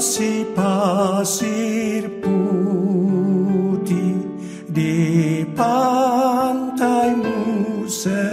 passi pasir putih di pantaimu sendiri.